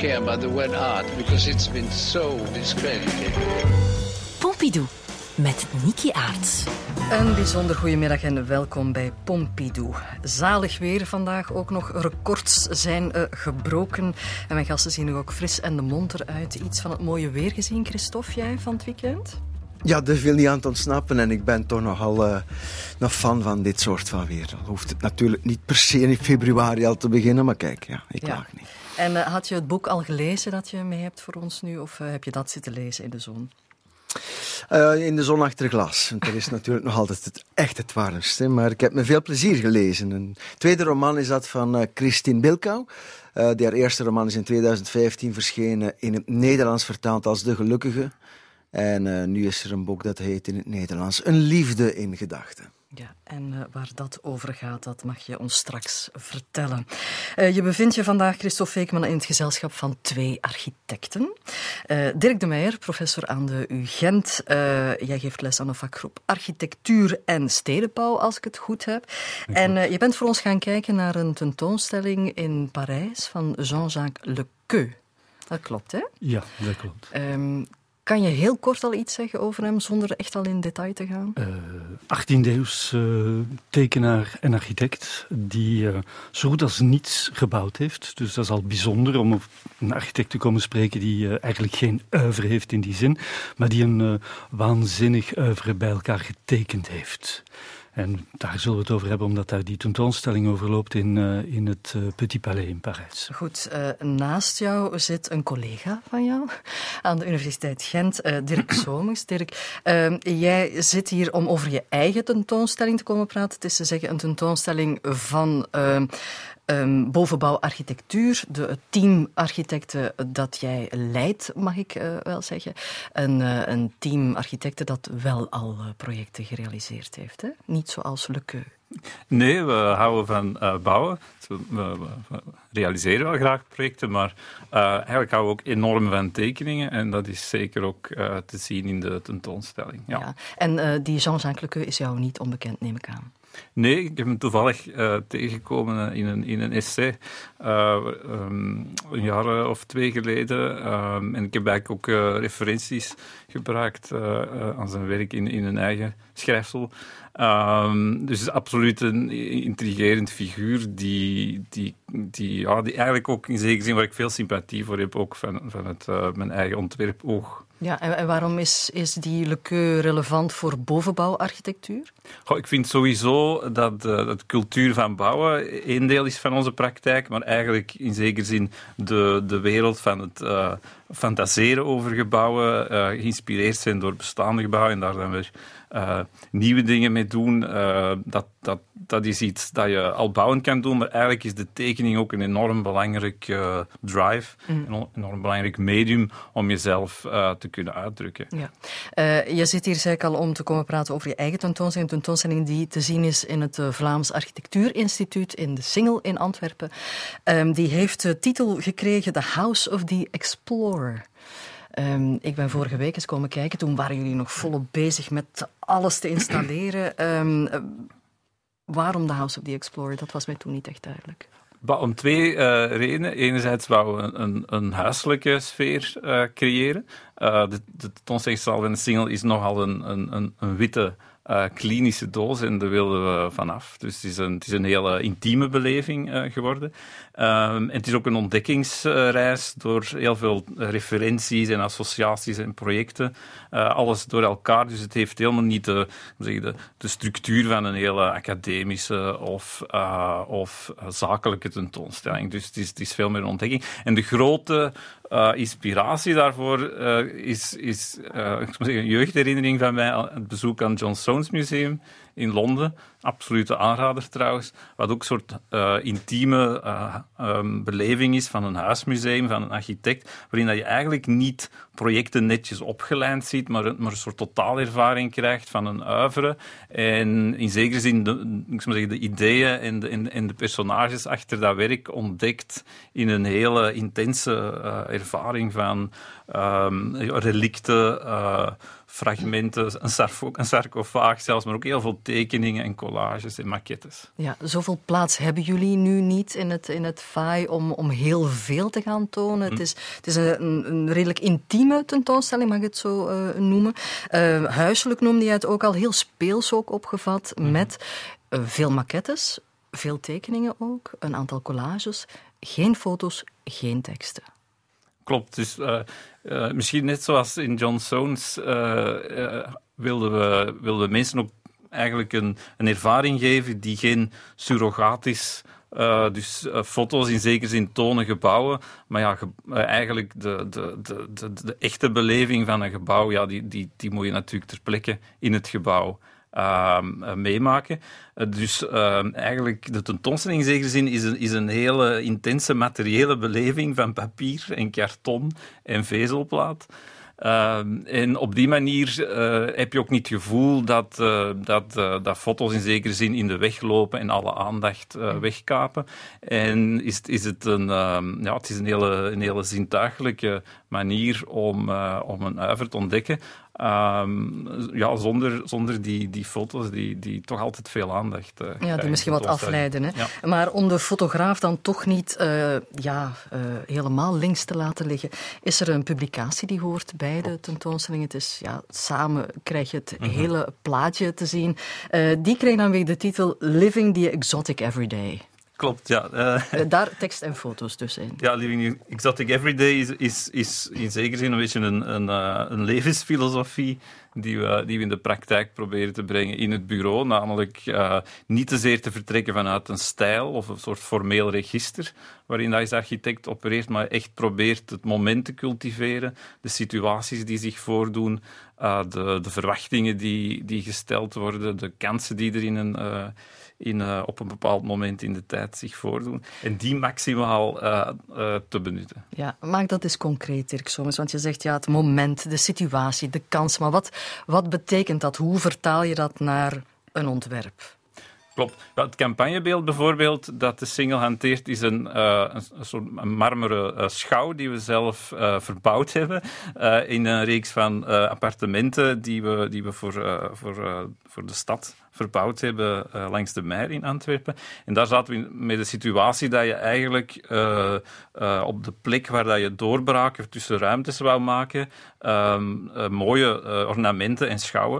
care about the word art because it's been so discredited. Pompidou met Niki Aarts. Een bijzonder goedemiddag en welkom bij Pompidou. Zalig weer vandaag, ook nog records zijn uh, gebroken. En mijn gasten zien er ook fris en de monter uit. Iets van het mooie weer gezien, Christophe, jij van het weekend? Ja, er viel niet aan te ontsnappen en ik ben toch nogal uh, nog fan van dit soort van weer. Dan hoeft het natuurlijk niet per se in februari al te beginnen, maar kijk, ja, ik ja. niet. En uh, had je het boek al gelezen dat je mee hebt voor ons nu, of uh, heb je dat zitten lezen in de zon? Uh, in de zon achter glas. Want dat is natuurlijk nog altijd het, echt het warmste. Maar ik heb met veel plezier gelezen. Een tweede roman is dat van Christine Bilkau. Die haar eerste roman is in 2015 verschenen in het Nederlands vertaald als De Gelukkige. En nu is er een boek dat heet in het Nederlands Een liefde in gedachten. Ja, en uh, waar dat over gaat, dat mag je ons straks vertellen. Uh, je bevindt je vandaag, Christophe Feekman, in het gezelschap van twee architecten. Uh, Dirk de Meijer, professor aan de UGent. jij geeft les aan een vakgroep Architectuur en Stedenbouw, als ik het goed heb. En je bent voor ons gaan kijken naar een tentoonstelling in Parijs van Jean-Jacques Lequeux. Dat klopt, hè? Ja, dat klopt. Um, kan je heel kort al iets zeggen over hem, zonder echt al in detail te gaan? Uh, 18e eeuws uh, tekenaar en architect, die uh, zo goed als niets gebouwd heeft. Dus dat is al bijzonder om een architect te komen spreken die eigenlijk geen oeuvre heeft in die zin, maar die een waanzinnig oeuvre bij elkaar getekend heeft. En daar zullen we het over hebben, omdat daar die tentoonstelling over loopt in, uh, in het uh, Petit Palais in Parijs. Goed, uh, naast jou zit een collega van jou aan de Universiteit Gent, Dirk Somers. Dirk, ehm, jij zit hier om over je eigen tentoonstelling te komen praten. Het is te zeggen een tentoonstelling van ehm, um, bovenbouwarchitectuur, de, het team architecten dat jij leidt, mag ik uh, wel zeggen. Een, uh, een team architecten dat wel al uh, projecten gerealiseerd heeft. Hè? Niet zoals Lequeux. Nee, we houden van uh, bouwen. We, we, we, realiseren wel graag projecten, maar uh, eigenlijk houden we ook enorm van tekeningen. En dat is zeker ook uh, te zien in de tentoonstelling. Ja. ja. En die Jean-Jacques Lequeux is jou niet onbekend, neem ik aan. Nee, ik heb hem toevallig uh, tegengekomen in een, in een essay uh, um, een jaar of twee geleden. Um, en ik heb eigenlijk ook referenties gebruikt aan zijn werk in, in een eigen schrijfsel. Um, dus absoluut een intrigerend figuur die, die, die, ja, die eigenlijk ook in zekere zin waar ik veel sympathie voor heb, ook van, van het, mijn eigen ontwerpoog. Ja, en, waarom is, is die Lequeux relevant voor bovenbouwarchitectuur? Goh, ik vind sowieso dat de dat cultuur van bouwen een deel is van onze praktijk, maar eigenlijk in zekere zin de, de wereld van het uh, fantaseren over gebouwen, uh, geïnspireerd zijn door bestaande gebouwen en daar dan weer uh, nieuwe dingen mee doen. dat, dat, dat is iets dat je al bouwend kan doen, maar eigenlijk is de tekening ook een enorm belangrijk drive, mm. een enorm belangrijk medium om jezelf te kunnen uitdrukken. Ja. je zit hier zeker al om te komen praten over je eigen tentoonstelling, een tentoonstelling die te zien is in het Vlaams Architectuurinstituut in de Singel in Antwerpen. Um, die heeft de titel gekregen The House of the Explorer. Um, ik ben vorige week eens komen kijken. Toen waren jullie nog volop bezig met alles te installeren. Um, uh, waarom de House of the Explorer? Dat was mij toen niet echt duidelijk. Om twee uh, redenen. Enerzijds wouden we een, een huiselijke sfeer uh, creëren. de, de van de single is nogal een, een, een witte uh, klinische doos en daar wilden we vanaf. Dus het is een, het is een hele intieme beleving uh, geworden. En het is ook een ontdekkingsreis door heel veel referenties en associaties en projecten. Uh, alles door elkaar. Dus het heeft helemaal niet de, zeg, de, structuur van een hele academische of, of zakelijke tentoonstelling. Dus het is, is veel meer een ontdekking. En de grote uh, inspiratie daarvoor is, is ik zeggen, een jeugdherinnering van mij, het bezoek aan het John Soanes Museum in Londen. Absolute aanrader trouwens. Wat ook een soort uh, intieme uh, um, beleving is van een huismuseum, van een architect, waarin dat je eigenlijk niet projecten netjes opgeleid ziet, maar, maar een soort totaalervaring krijgt van een uivere. En in zekere zin de, de ideeën en de, en, de personages achter dat werk ontdekt in een hele intense uh, ervaring van um, relicten fragmenten, een sarcofaag zelfs, maar ook heel veel tekeningen en collages en maquettes. Ja, zoveel plaats hebben jullie nu niet in het, in het FAI om, om heel veel te gaan tonen. Het is, het is een, een redelijk intieme tentoonstelling, mag ik het zo eh, noemen. Eh, huiselijk noemde je het ook al, heel speels ook opgevat, met eh, veel maquettes, veel tekeningen ook, een aantal collages, geen foto's, geen teksten. Klopt, dus misschien net zoals in John Soanes wilden, we, wilden we mensen ook eigenlijk een, een ervaring geven die geen surrogaat is. Eh, dus eh, foto's in zekere zin tonen gebouwen, maar ja, eh, eigenlijk de, de, de, de, echte beleving van een gebouw, ja, die, die, die moet je natuurlijk ter plekke in het gebouw ehm, eh, meemaken. Dus ehm, eigenlijk de tentoonstelling in zekere zin is een, is een hele intense materiële beleving van papier en karton en vezelplaat. Ehm, en op die manier eh, heb je ook niet het gevoel dat, eh, dat, eh, dat foto's in zekere zin in de weg lopen en alle aandacht wegkapen. En is, is het, een, ehm, ja, het is een hele, een hele zintuigelijke manier om, om een uiver te ontdekken. Ehm, ja, zonder, zonder die, die foto's die, die toch altijd veel aandacht eh Ja, die misschien wat afleiden. Hè? Ja. Maar om de fotograaf dan toch niet eh, ja, eh, helemaal links te laten liggen, is er een publicatie die hoort bij de tentoonstelling. Het is, ja, samen krijg je het Mhm. hele plaatje te zien. Die kreeg dan weer de titel Living the Exotic Everyday. Klopt, ja. Eh, Eh, daar tekst en foto's dus in. Ja, Living Exotic Everyday is, is, is in zekere zin een beetje een, een, eh, een levensfilosofie die we, die we in de praktijk proberen te brengen in het bureau. Namelijk niet te zeer te vertrekken vanuit een stijl of een soort formeel register waarin hij als architect opereert, maar echt probeert het moment te cultiveren, de situaties die zich voordoen, de, de verwachtingen die, die gesteld worden, de kansen die er in een... in, eh, op een bepaald moment in de tijd zich voordoen. En die maximaal eh, eh, te benutten. Ja, maak dat eens concreet, Dirk Somers. Want je zegt ja, het moment, de situatie, de kans. Maar wat, wat betekent dat? Hoe vertaal je dat naar een ontwerp? Klopt. Het campagnebeeld bijvoorbeeld dat de single hanteert is een, een, een soort marmeren schouw die we zelf verbouwd hebben in een reeks van appartementen die we, die we voor, voor, voor de stad verbouwd hebben eh, langs de Meer in Antwerpen. En daar zaten we met de situatie dat je eigenlijk eh, eh, op de plek waar dat je doorbraken tussen ruimtes wou maken, ehm, eh, mooie ornamenten en schouwen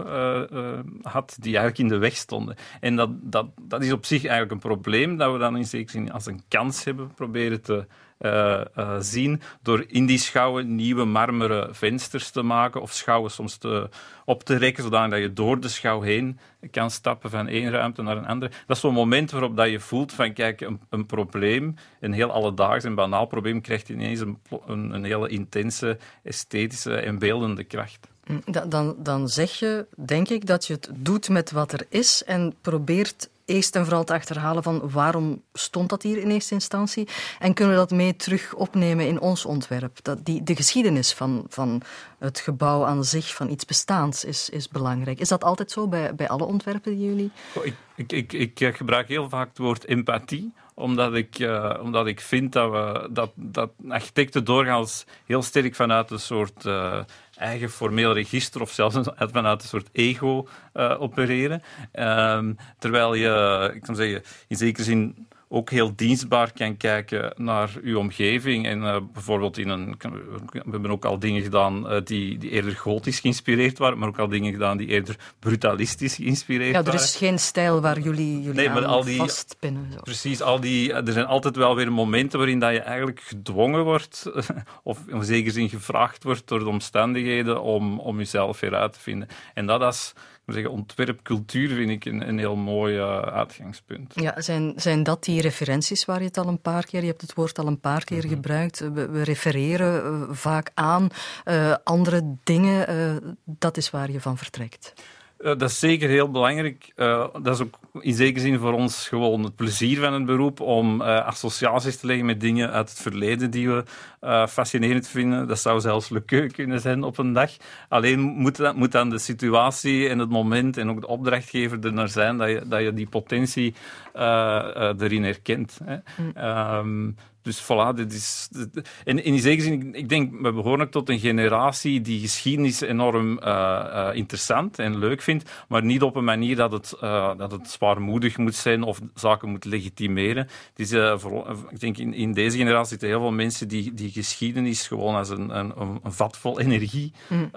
had die eigenlijk in de weg stonden. En dat, dat, dat is op zich eigenlijk een probleem dat we dan in zekere zin als een kans hebben proberen te eh, eh, zien door in die schouwen nieuwe marmeren vensters te maken of schouwen soms te, op te rekken, zodat je door de schouw heen kan stappen van één ruimte naar een andere. Dat is zo'n moment waarop dat je voelt van kijk, een, een probleem, een heel alledaags en banaal probleem, krijgt ineens een, een, hele intense, esthetische en beeldende kracht. Dan, dan, dan zeg je, denk ik, dat je het doet met wat er is en probeert eerst en vooral te achterhalen van waarom stond dat hier in eerste instantie en kunnen we dat mee terug opnemen in ons ontwerp. Dat die, de geschiedenis van, van het gebouw aan zich, van iets bestaans, is, is belangrijk. Is dat altijd zo bij, bij alle ontwerpen die jullie... Ik, ik, ik, ik eh, gebruik heel vaak het woord empathie, omdat ik, eh, omdat ik vind dat, we, dat, dat architecten doorgaans heel sterk vanuit een soort eh, eigen formeel register of zelfs vanuit een soort ego eh, opereren. Ehm, terwijl je, ik kan zeggen, in zekere zin ook heel dienstbaar kan kijken naar uw omgeving. En eh, bijvoorbeeld in een. We hebben ook al dingen gedaan eh, die, die eerder gotisch geïnspireerd waren, maar ook al dingen gedaan die eerder brutalistisch geïnspireerd Ja, er waren. is geen stijl waar jullie, jullie Nee, maar aan al die- vastpinnen. Zo. Precies, al die, er zijn altijd wel weer momenten waarin dat je eigenlijk gedwongen wordt, of in zekere zin gevraagd wordt door de omstandigheden om, om jezelf weer uit te vinden. En dat moet zeggen, ontwerpcultuur vind ik een, een heel mooi eh, uitgangspunt. Ja, zijn, zijn dat die referenties waar je het al een paar keer, je hebt het woord al een paar keer gebruikt, we, we refereren eh, vaak aan eh, andere dingen, eh, dat is waar je van vertrekt. Eh, dat is zeker heel belangrijk. Eh, dat is ook in zekere zin voor ons gewoon het plezier van het beroep om eh, associaties te leggen met dingen uit het verleden die we fascinerend vinden. Dat zou zelfs leuk kunnen zijn op een dag. Alleen moet, dat, moet dan de situatie en het moment en ook de opdrachtgever er naar zijn dat je, dat je die potentie erin herkent. Hè. Ehm, dus voilà, dit is. En in die zekere zin, ik denk, we behoren ook tot een generatie die geschiedenis enorm uh, interessant en leuk vindt, maar niet op een manier dat het, uh, dat het zwaarmoedig moet zijn of zaken moet legitimeren. Het is, voor, ik denk, in, in deze generatie zitten heel veel mensen die, die geschiedenis gewoon als een, een, een vat vol energie mm.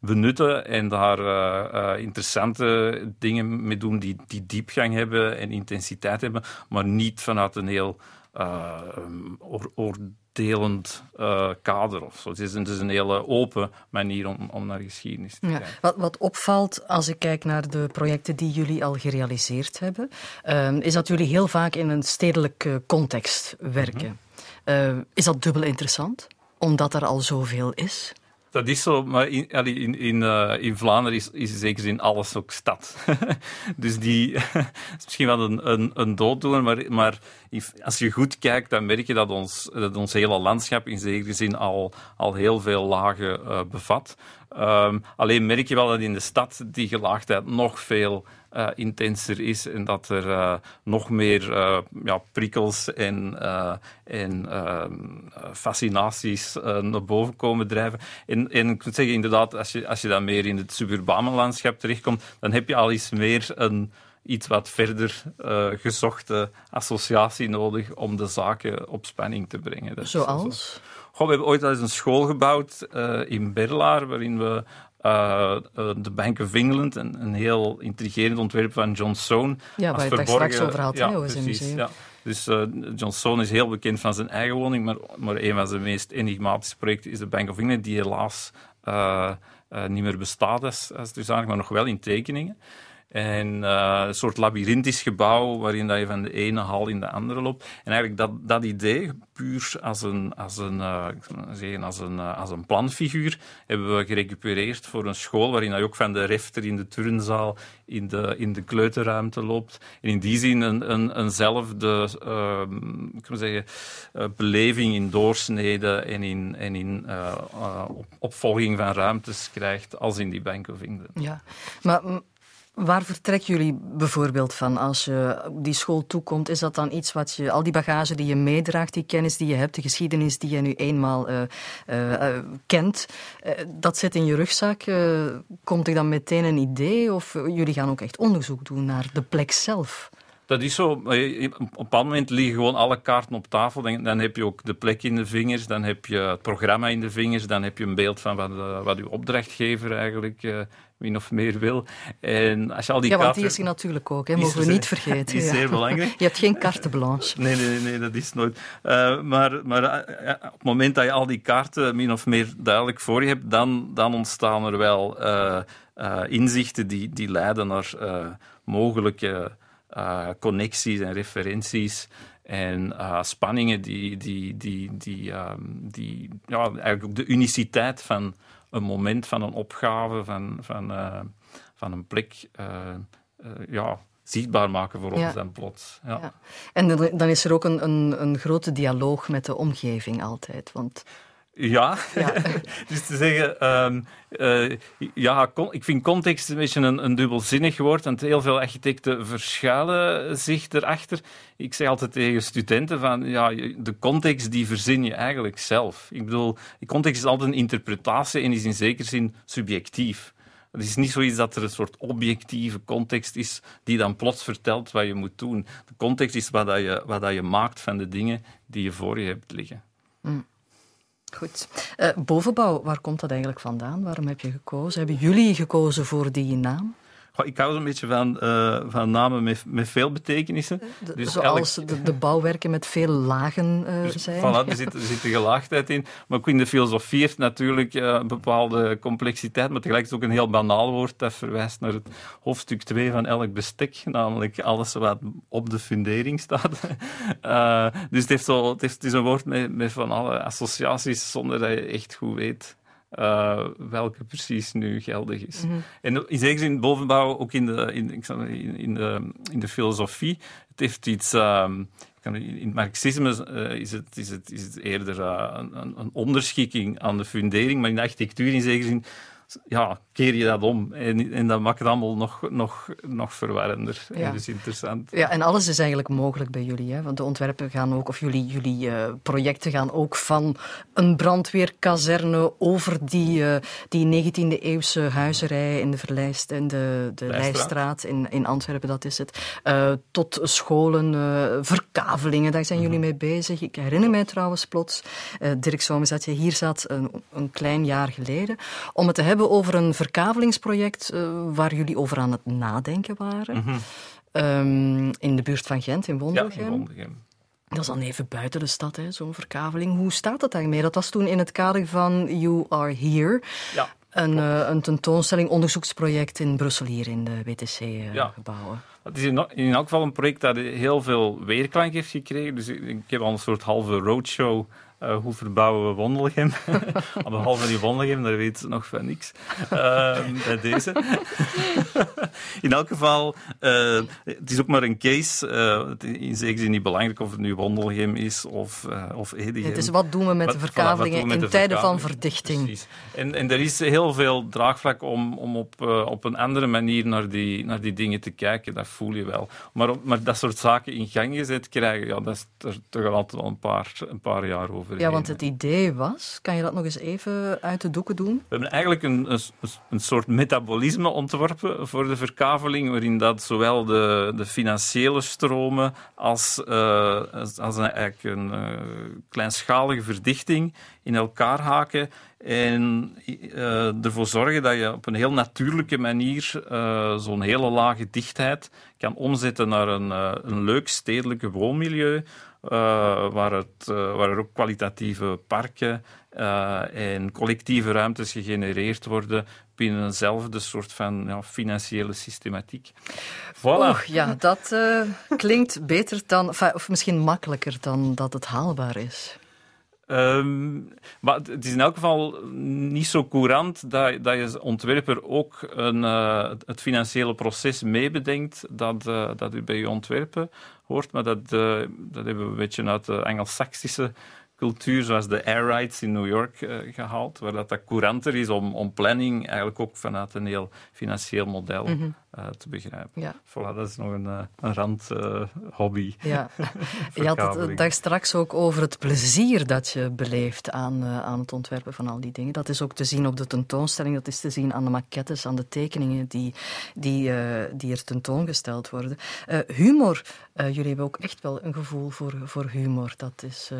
benutten en daar interessante dingen mee doen die, die diepgang hebben en intensiteit hebben, maar niet vanuit een heel uh, oordelend uh, kader of zo. Het is, het is, een hele open manier om, om naar geschiedenis te ja. kijken. Wat, wat, opvalt als ik kijk naar de projecten die jullie al gerealiseerd hebben, uh, is dat jullie heel vaak in een stedelijke context werken. Mm -hmm. is dat dubbel interessant, omdat er al zoveel is? Dat is zo, maar in, in, in, uh, in Vlaanderen is, is zeker in alles ook stad. dus die is misschien wel een, een, een dooddoener, maar, maar als je goed kijkt, dan merk je dat ons, dat ons hele landschap in zekere zin al, al heel veel lagen uh, bevat. Um, alleen merk je wel dat in de stad die gelaagdheid nog veel uh, intenser is en dat er uh, nog meer uh, ja, prikkels en, en fascinaties naar boven komen drijven. En, en ik moet zeggen, inderdaad, als je, als je dan meer in het suburbane landschap terechtkomt, dan heb je al iets meer een iets wat verder gezochte associatie nodig om de zaken op spanning te brengen. Dat Zoals? Goh, we hebben ooit al eens een school gebouwd in Berlaar, waarin we uh, de Bank of England, een, een, heel intrigerend ontwerp van John Soane. Ja, waar je het straks over had, ja, precies, ja. Dus uh, John Soane is heel bekend van zijn eigen woning, maar, maar een van zijn meest enigmatische projecten is de Bank of England, die helaas niet meer bestaat als, als dusdanig, maar nog wel in tekeningen. En uh, een soort labyrinthisch gebouw waarin dat je van de ene hal in de andere loopt. En eigenlijk dat, dat idee, puur als een, als een, zeggen, als een, uh, als een planfiguur, hebben we gerecupereerd voor een school waarin je ook van de refter in de turnzaal in de, in de kleuterruimte loopt. En in die zin een, een, eenzelfde kan zeggen, beleving in doorsneden en in, en in opvolging van ruimtes krijgt als in die Bank of England. Ja, maar Waar vertrekken jullie bijvoorbeeld van als je die school toekomt? Is dat dan iets wat je, al die bagage die je meedraagt, die kennis die je hebt, de geschiedenis die je nu eenmaal uh, uh, uh, kent, dat zit in je rugzak? komt er dan meteen een idee of jullie gaan ook echt onderzoek doen naar de plek zelf? Dat is zo. Op een bepaald moment liggen gewoon alle kaarten op tafel. Dan, heb je ook de plek in de vingers, dan heb je het programma in de vingers, dan heb je een beeld van wat, wat uw opdrachtgever eigenlijk min of meer wil. En als je al die ja, want die is er natuurlijk ook, hè, mogen we niet vergeten. Die is zeer belangrijk. Je hebt geen carte blanche. Nee, nee, nee, dat is nooit. Uh, maar maar uh, op het moment dat je al die kaarten min of meer duidelijk voor je hebt, dan, dan ontstaan er wel uh, inzichten die, die leiden naar mogelijke connecties en referenties en spanningen die, die, die, die, um, die ja, eigenlijk ook de uniciteit van een moment van een opgave, van, van, uh, van een plek, uh, uh, ja, zichtbaar maken voor ons en plots. Ja. ja. En dan is er ook een, een, een grote dialoog met de omgeving altijd, want... Ja, ja. dus te zeggen, um, uh, ja, ik vind context een beetje een, een dubbelzinnig woord, want heel veel architecten verschuilen zich erachter. Ik zeg altijd tegen studenten van, ja, de context die verzin je eigenlijk zelf. Ik bedoel, context is altijd een interpretatie en is in zekere zin subjectief. Het is niet zoiets dat er een soort objectieve context is die dan plots vertelt wat je moet doen. De context is wat, dat je, wat dat je maakt van de dingen die je voor je hebt liggen. Mm. Goed. Uh, bovenbouw, waar komt dat eigenlijk vandaan? Waarom heb je gekozen? Hebben jullie gekozen voor die naam? Ik hou een beetje van, uh, van namen met, met veel betekenissen. dus Zoals de, de, bouwwerken met veel lagen uh, dus, zijn. Voilà, er, zit, er zit een gelaagdheid in. Maar ook in de filosofie heeft natuurlijk uh, een bepaalde complexiteit, maar tegelijk is het ook een heel banaal woord dat verwijst naar het hoofdstuk 2 van elk bestek, namelijk alles wat op de fundering staat. dus het, heeft zo, het, heeft, het is een woord met, met van alle associaties zonder dat je echt goed weet uh, welke precies nu geldig is. Mm -hmm. En in zekere zin, bovenbouw, ook in de, in, in, de, in de filosofie, het heeft iets... Um, in het marxisme uh, is, het, is, het, is het eerder uh, een, een, onderschikking aan de fundering, maar in de architectuur in zekere zin ja, keer je dat om. En, en dat maakt het allemaal nog, nog, nog verwarrender. Ja. En dus interessant. Ja, en alles is eigenlijk mogelijk bij jullie. Hè? Want de ontwerpen gaan ook, of jullie, jullie eh, projecten gaan ook van een brandweerkazerne over die, eh, die 19e-eeuwse huizerij in de Verlijst in de, de. Lijstraat in, in Antwerpen, dat is het. eh, tot scholen, verkavelingen, daar zijn jullie mee bezig. Ik herinner mij trouwens plots, Dirk Somers, dat je hier zat een, een klein jaar geleden, om het te hebben over een verkavelingsproject eh, waar jullie over aan het nadenken waren. Ehm, in de buurt van Gent, in Ja, Wondelgem. in Wondelgem. Dat is dan even buiten de stad, zo'n verkaveling. Hoe staat het daarmee? Dat was toen in het kader van You Are Here. Ja. Een, eh, een tentoonstelling, onderzoeksproject in Brussel, hier in de Ja. WTC-gebouwen. Het is in, in elk geval een project dat heel veel weerklank heeft gekregen. Dus ik, ik heb al een soort halve roadshow. Eh, hoe verbouwen we Wondelgem? Behalve die Wondelgem, daar weet ze nog van niks. Ehm, bij deze. in elk geval, eh, het is ook maar een case. eh, het is in zekere zin niet belangrijk of het nu Wondelgem is of, of Edegem. Het is wat doen we met Wat- de verkavelingen met in de tijden van verdichting. Precies. En, en er is heel veel draagvlak om, om op, op een andere manier naar die, naar die dingen te kijken. Dat voel je wel. Maar, maar dat soort zaken in gang gezet krijgen, ja, dat is er toch altijd wel een paar, een paar jaar over. Ja, want het idee was, kan je dat nog eens even uit de doeken doen? We hebben eigenlijk een, een, een soort metabolisme ontworpen voor de verkaveling, waarin dat zowel de, de financiële stromen als, eh, als, als een, eigenlijk een eh, kleinschalige verdichting in elkaar haken en eh, ervoor zorgen dat je op een heel natuurlijke manier eh, zo'n hele lage dichtheid kan omzetten naar een, eh, een leuk stedelijke woonmilieu, waar, het, waar er ook kwalitatieve parken en collectieve ruimtes gegenereerd worden binnen eenzelfde soort van ja, financiële systematiek. Voilà. Oeh, ja, dat klinkt beter dan, of misschien makkelijker dan dat het haalbaar is. Ehm, maar het- is in elk geval niet zo courant dat, dat je als ontwerper ook een, eh, het financiële proces meebedenkt dat, eh, dat u bij je ontwerpen hoort. Maar dat, eh, dat hebben we een beetje uit de Engels-Saxische cultuur, zoals de air rights in New York, eh, gehaald. Waar dat, dat couranter is om, om planning eigenlijk ook vanuit een heel financieel model eh, te begrijpen. Ja. Voilà, dat is nog een, eh, een rand eh, hobby. Ja. Je had het daar straks ook over het plezier dat je beleeft aan, aan het ontwerpen van al die dingen. Dat is ook te zien op de tentoonstelling, dat is te zien aan de maquettes, aan de tekeningen die, die, die er tentoongesteld worden. Humor, jullie hebben ook echt wel een gevoel voor, voor humor. Dat is,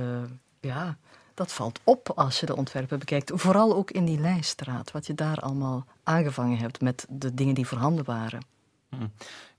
ja, dat valt op als je de ontwerpen bekijkt. Vooral ook in die lijststraat, wat je daar allemaal aangevangen hebt met de dingen die voorhanden waren.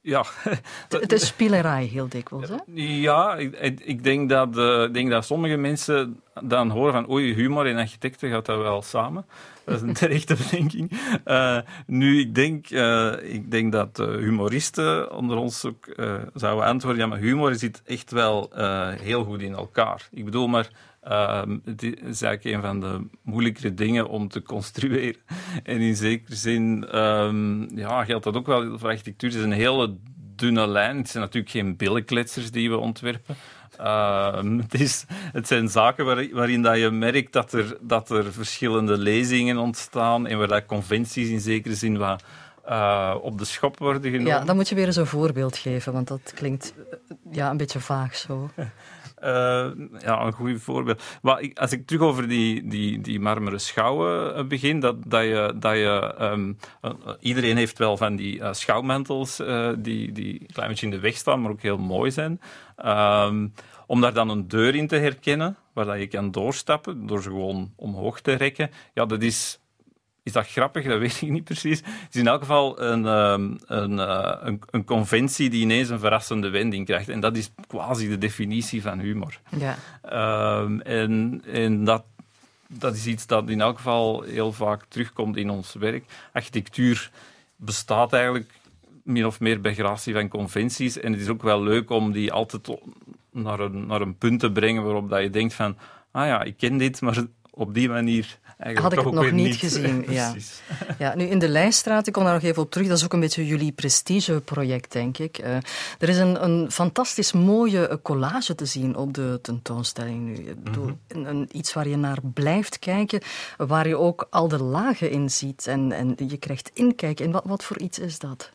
Ja, Het is spielerij heel dikwijls, hè? Ja, ik, ik- denk dat, eh, ik denk dat sommige mensen dan horen van oei, humor en architecten gaat dat wel samen. Dat is een terechte bedenking. Eh, nu, ik denk, eh, ik denk dat humoristen onder ons ook zouden antwoorden, ja, maar humor zit echt wel heel goed in elkaar. Ik bedoel maar, ehm, het is eigenlijk een van de moeilijkere dingen om te construeren. En in zekere zin ehm, ja, geldt dat ook wel voor architectuur. Het is een hele dunne lijn. Het zijn natuurlijk geen billenkletsers die we ontwerpen. Ehm, het, is, het zijn zaken waar- waarin dat je merkt dat er, dat er verschillende lezingen ontstaan en waar dat conventies in zekere zin wat eh, op de schop worden genomen. Ja, dan moet je weer eens een voorbeeld geven, want dat klinkt eh, ja, een beetje vaag zo. Eh, ja, een goed voorbeeld. Maar als ik terug over die, die, die marmeren schouwen eh, begin, dat, dat je, dat je ehm, eh, iedereen heeft wel van die schouwmantels die, die een klein beetje in de weg staan, maar ook heel mooi zijn. Ehm, om daar dan een deur in te herkennen, waar dat je kan doorstappen, door ze gewoon omhoog te rekken, ja, dat is is dat grappig? Dat weet ik niet precies. Het is in elk geval een, ehm, een, eh, een, een conventie die ineens een verrassende wending krijgt. En dat is quasi de definitie van humor. Ja. Ehm, en en dat, dat is iets dat in elk geval heel vaak terugkomt in ons werk. Architectuur bestaat eigenlijk min of meer bij gratie van conventies. En het is ook wel leuk om die altijd naar een, naar een punt te brengen waarop dat je denkt van ah ja, ik ken dit, maar op die manier Had ik het nog niet gezien, ja. Ja, nu in de Lijststraat, ik kom daar nog even op terug, dat is ook een beetje jullie prestigeproject, denk ik. Eh, er is een, een fantastisch mooie collage te zien op de tentoonstelling nu. Mhm. een, een- iets waar je naar blijft kijken, waar je ook al de lagen in ziet en, en je krijgt inkijken. En wat, wat voor iets is dat?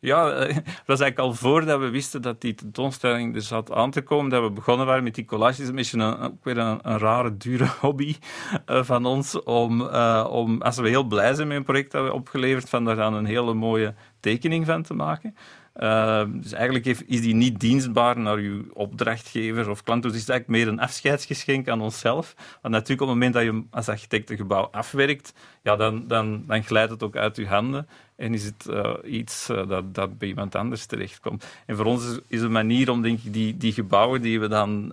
Ja, eh, dat was eigenlijk al voordat we wisten dat die tentoonstelling er zat aan te komen, dat we begonnen waren met die collages. Een beetje een, ook weer een, rare, dure hobby eh, van ons. Om, eh, om, als we heel blij zijn met een project dat we opgeleverd, van daar dan een hele mooie tekening van te maken. Eh, dus eigenlijk is die niet dienstbaar naar uw opdrachtgever of klant. Dus het is eigenlijk meer een afscheidsgeschenk aan onszelf. Want natuurlijk op het moment dat je als architect een gebouw afwerkt, ja, dan, dan, dan glijdt het ook uit uw handen. En is het eh, iets eh, dat, dat bij iemand anders terechtkomt. En voor ons is, is een manier om denk ik, die, die gebouwen die we dan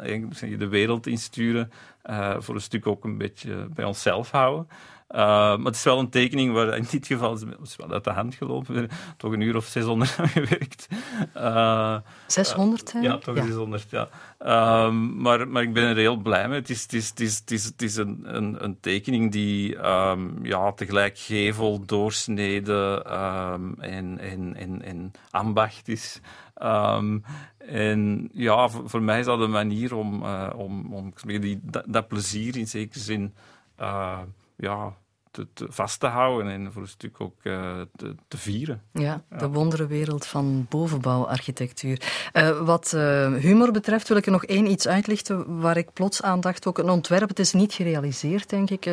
de wereld insturen, eh voor een stuk ook een beetje bij onszelf houden. Uh, maar het is wel een tekening waar in dit geval is wel uit de hand gelopen. Toch een uur of 600 aan gewerkt. Uh, 600? hè? ja, toch 600, ja. Um, maar, maar ik ben er heel blij mee. Het is, het is, het is, het is, het is een, een, een tekening die um, ja, tegelijk gevel, doorsnede um, en, en, en, en ambacht is. Um, en ja, voor, voor, mij is dat een manier om, uh, om, om die, dat, dat plezier in zekere zin uh, ja, te, te vast te houden en voor een stuk ook uh, te, te, vieren. Ja, de wonderenwereld van bovenbouwarchitectuur. Uh, wat uh, humor betreft wil ik er nog één iets uitlichten waar ik plots aan dacht. Ook een ontwerp, het is niet gerealiseerd, denk ik.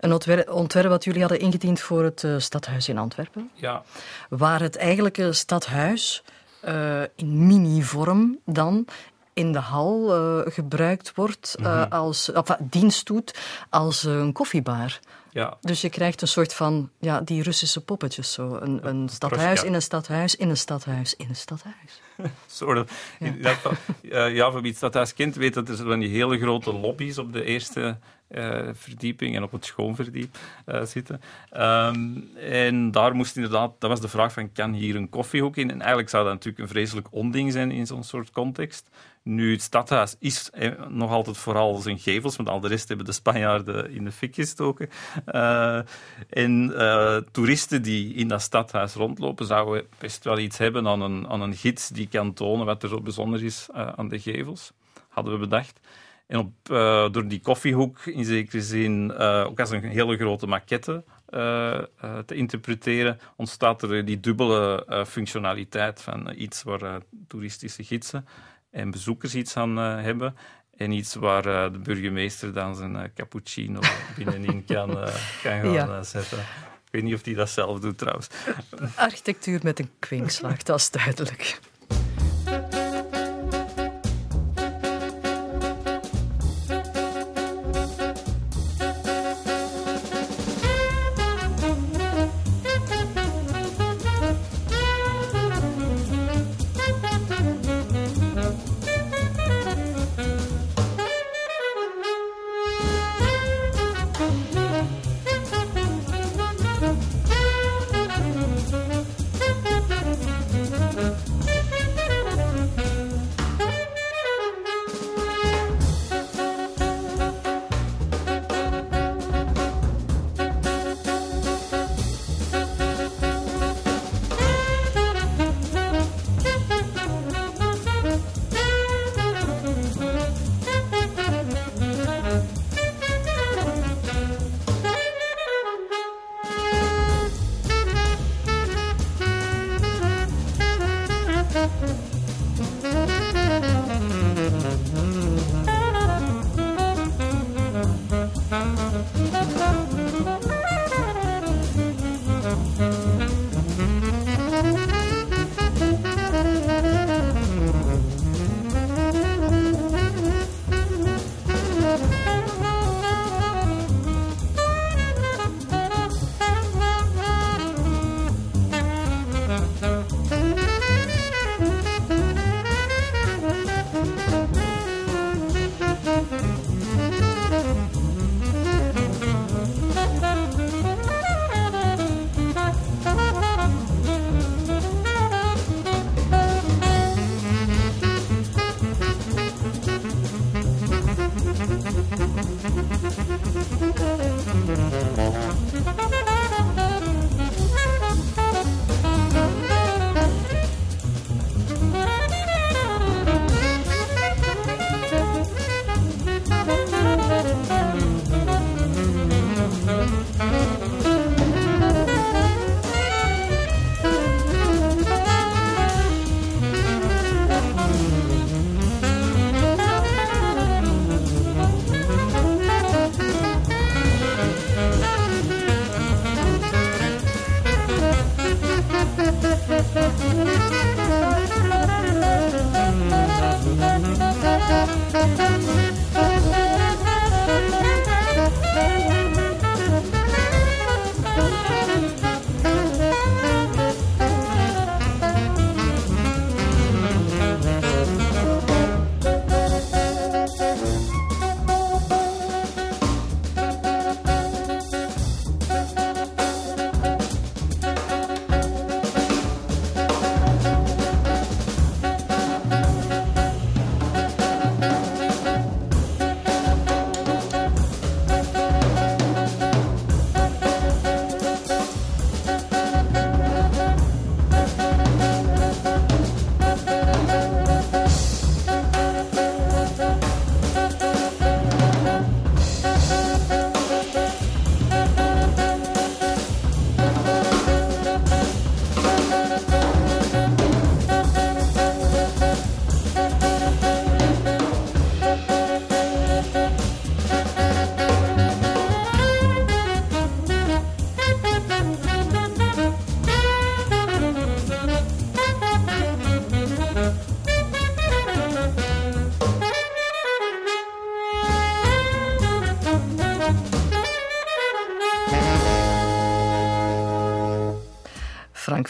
Een ontwerp, ontwerp wat jullie hadden ingediend voor het stadhuis in Antwerpen. Ja. Waar het eigenlijke stadhuis in mini-vorm dan in de hal uh, gebruikt wordt uh, mm-hmm. als of, dienst doet als uh, een koffiebar. Ja. Dus je krijgt een soort van ja, die Russische poppetjes zo. Een, een stadhuis in een stadhuis, in een stadhuis, in een stadhuis. Sort of. Ja. Dat, uh, ja, voor wie het stadhuis kent, weet dat er van die hele grote lobby's op de eerste uh, verdieping en op het schoonverdiep uh, zitten. Um, en daar moest inderdaad, dat was de vraag van, kan hier een koffiehoek in? En eigenlijk zou dat natuurlijk een vreselijk onding zijn in zo'n soort context. Nu, het stadhuis is eh, nog altijd vooral zijn gevels, want al de rest hebben de Spanjaarden in de fik gestoken. Uh, en uh, toeristen die in dat stadhuis rondlopen, zouden best wel iets hebben aan een, aan een gids die kan tonen wat er zo bijzonder is aan de gevels, hadden we bedacht. En op, door die koffiehoek in zekere zin ook als een hele grote maquette te interpreteren, ontstaat er die dubbele functionaliteit van iets waar toeristische gidsen en bezoekers iets aan uh, hebben. En iets waar uh, de burgemeester dan zijn uh, cappuccino binnenin kan, kan gaan ja. zetten. Ik weet niet of hij dat zelf doet trouwens. Architectuur met een kwinkslag, dat is duidelijk.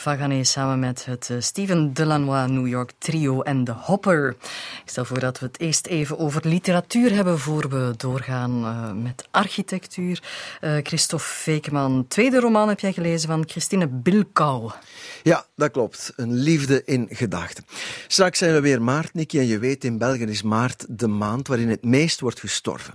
Frank Vagané samen met het uh, Steven Delanois New York Trio en de Hopper. Ik stel voor dat we het eerst even over literatuur hebben voor we doorgaan uh, met architectuur. Uh, Christophe Vekeman, tweede roman heb jij gelezen van Christine Bilkau. Ja, dat klopt. Een liefde in gedachten. Straks zijn we weer maart, Nicky. En je weet, in België is maart de maand waarin het meest wordt gestorven.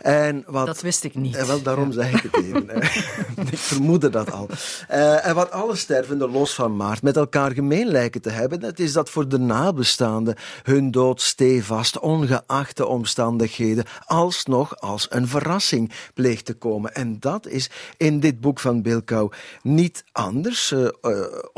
En wat, dat wist ik niet. En wel, daarom zeg ik het even. ik vermoedde dat al. Uh, en wat alle stervenden los van maart met elkaar gemeen lijken te hebben, dat is dat voor de nabestaanden hun dood stevast, ongeacht de omstandigheden, alsnog als een verrassing pleegt te komen. En dat is in dit boek van Bilkau niet anders. Uh,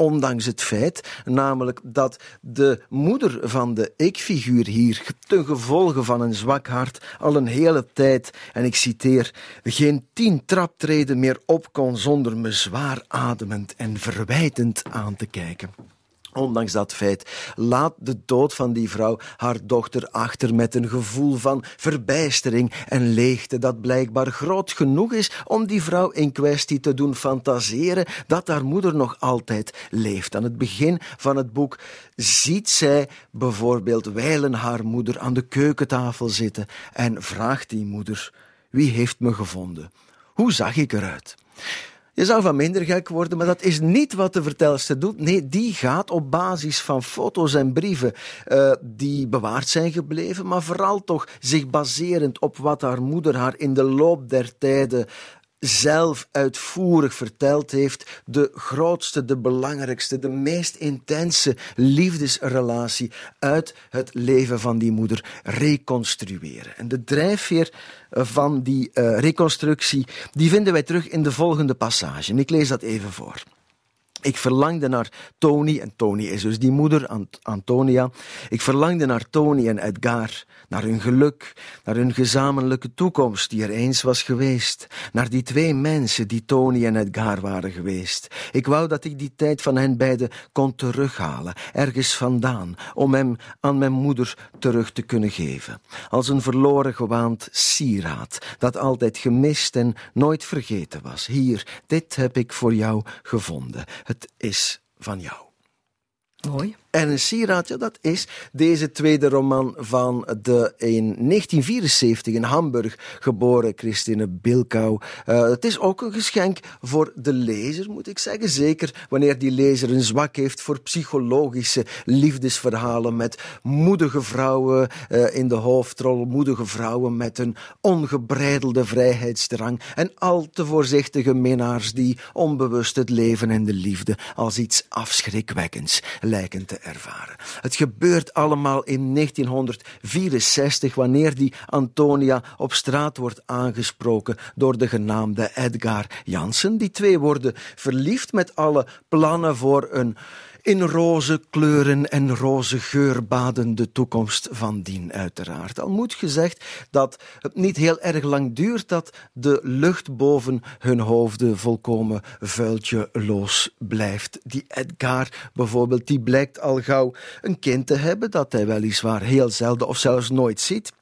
ondanks het feit, namelijk dat de moeder van de ik-figuur hier, ten gevolge van een zwak hart, al een hele tijd, en ik citeer, geen tien traptreden meer op kon zonder me zwaar ademend en verwijtend aan te kijken. Ondanks dat feit laat de dood van die vrouw haar dochter achter met een gevoel van verbijstering en leegte dat blijkbaar groot genoeg is om die vrouw in kwestie te doen fantaseren dat haar moeder nog altijd leeft. Aan het begin van het boek ziet zij bijvoorbeeld wijlen haar moeder aan de keukentafel zitten en vraagt die moeder: Wie heeft me gevonden? Hoe zag ik eruit? Je zou van minder gek worden, maar dat is niet wat de vertelster doet. Nee, die gaat op basis van foto's en brieven uh, die bewaard zijn gebleven, maar vooral toch zich baserend op wat haar moeder haar in de loop der tijden zelf uitvoerig verteld heeft, de grootste, de belangrijkste, de meest intense liefdesrelatie uit het leven van die moeder reconstrueren. En de drijfveer van die uh, reconstructie, die vinden wij terug in de volgende passage. En ik lees dat even voor. Ik verlangde naar Tony, en Tony is dus die moeder, Ant Antonia. Ik verlangde naar Tony en Edgar, naar hun geluk, naar hun gezamenlijke toekomst die er eens was geweest, naar die twee mensen die Tony en Edgar waren geweest. Ik wou dat ik die tijd van hen beiden kon terughalen, ergens vandaan, om hem aan mijn moeder terug te kunnen geven. Als een verloren gewaand sieraad, dat altijd gemist en nooit vergeten was. Hier, dit heb ik voor jou gevonden. Het is van jou. Mooi. En een sieraad, dat is deze tweede roman van de in 1974 in Hamburg geboren Christine Bilkau. Uh, het is ook een geschenk voor de lezer, moet ik zeggen. Zeker wanneer die lezer een zwak heeft voor psychologische liefdesverhalen met moedige vrouwen uh, in de hoofdrol, moedige vrouwen met een ongebreidelde vrijheidsdrang en al te voorzichtige minnaars die onbewust het leven en de liefde als iets afschrikwekkends lijken te ervaren. Het gebeurt allemaal in 1964, wanneer die Antonia op straat wordt aangesproken door de genaamde Edgar Jansen. Die twee worden verliefd met alle plannen voor een in roze kleuren en roze geur badende toekomst van dien, uiteraard. Al moet gezegd dat het niet heel erg lang duurt dat de lucht boven hun hoofden volkomen vuiltjeloos blijft. Die Edgar bijvoorbeeld, die blijkt al gauw een kind te hebben dat hij weliswaar heel zelden of zelfs nooit ziet.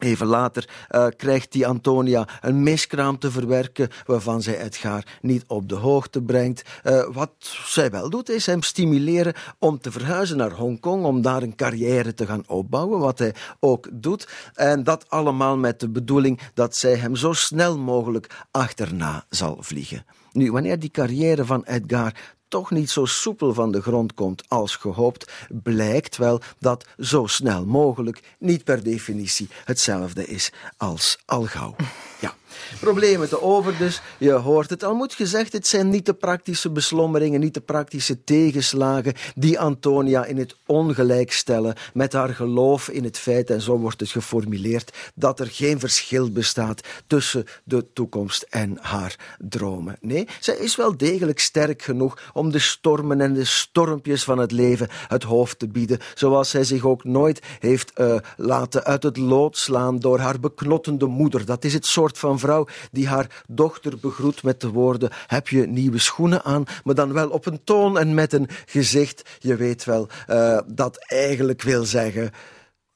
Even later uh, krijgt die Antonia een miskraam te verwerken waarvan zij Edgar niet op de hoogte brengt. Uh, wat zij wel doet is hem stimuleren om te verhuizen naar Hongkong, om daar een carrière te gaan opbouwen, wat hij ook doet. En dat allemaal met de bedoeling dat zij hem zo snel mogelijk achterna zal vliegen. Nu, wanneer die carrière van Edgar toch niet zo soepel van de grond komt als gehoopt, blijkt wel dat zo snel mogelijk niet per definitie hetzelfde is als al gauw. Ja. Problemen te over dus, je hoort het. Al moet gezegd, het zijn niet de praktische beslommeringen, niet de praktische tegenslagen die Antonia in het ongelijk stellen met haar geloof in het feit, en zo wordt het geformuleerd, dat er geen verschil bestaat tussen de toekomst en haar dromen. Nee, zij is wel degelijk sterk genoeg om de stormen en de stormpjes van het leven het hoofd te bieden, zoals zij zich ook nooit heeft uh, laten uit het lood slaan door haar beknottende moeder. Dat is het soort van die haar dochter begroet met de woorden: Heb je nieuwe schoenen aan? Maar dan wel op een toon en met een gezicht, je weet wel, uh, dat eigenlijk wil zeggen